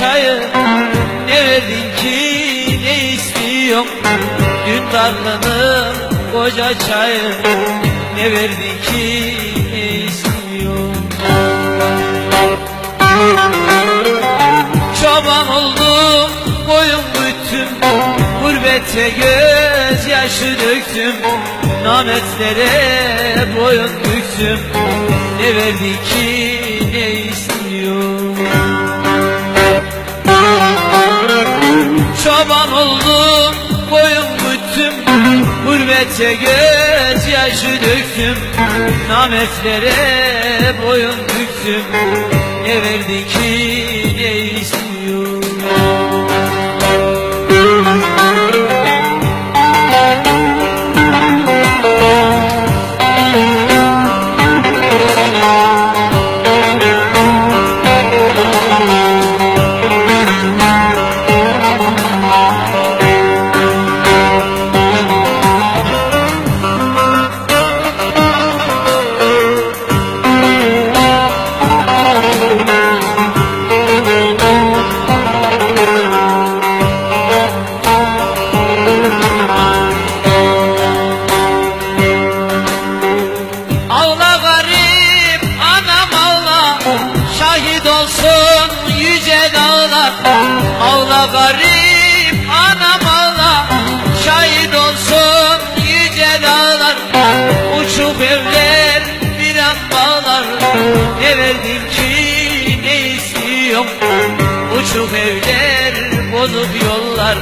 çayı Ne verdin ki ne istiyorum Dün tarlanın koca çayı Ne verdin ki ne istiyorum Çoban oldum boyun büttüm Gurbete gözyaşı döktüm. Nametlere boyun büktüm Ne verdi ki Çoban oldum boyun büttüm Gurbete gözyaşı döktüm. Nametlere boyun büktüm Ne verdi ki ne Olsun yüce dağlar Ağla garip anam ağla. Şahit olsun yüce dağlar Uçuk evler bir an bağlar. Ne verdim ki ne istiyorum Uçuk evler bozuk yollar.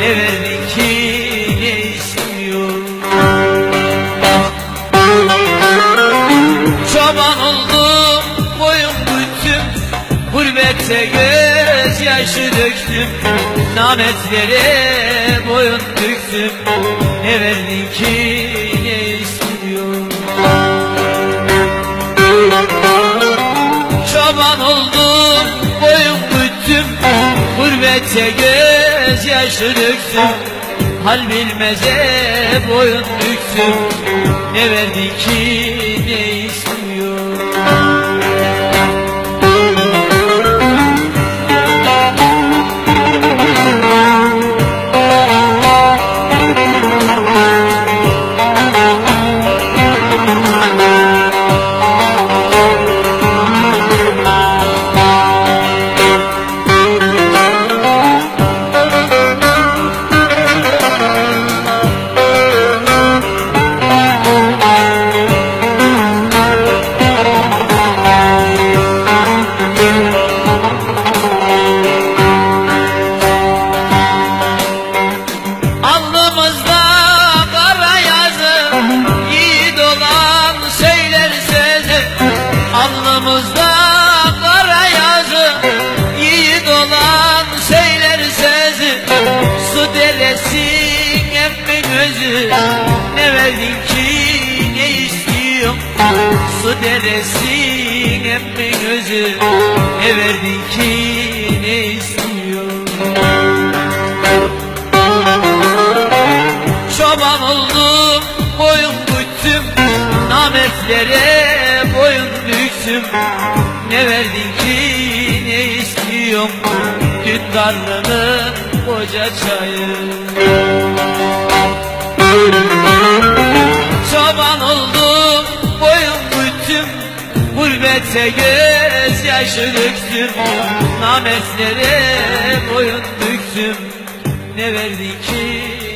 Ne verdin ki Gurbette gözyaşı döktüm Nametlere boyun büktüm. Ne verdin ki ne istiyorum Çoban oldum boyun büttüm Gurbette gözyaşı döktüm. Hal bilmeze boyun büktüm Ne verdi ki ne istiyor Su deresin emmi gözü. Ne verdin ki ne istiyorum Su deresin emmi gözü. Ne verdin ki ne istiyorum Çoban oldum boyun büktüm. Nametlere boyun büktüm. Ne verdin ki ne istiyorum Dün karnının koca çayı. Çoban oldum boyun büktüm Gurbete gözyaşı döktüm. Nametlere boyun büktüm. Ne verdi ki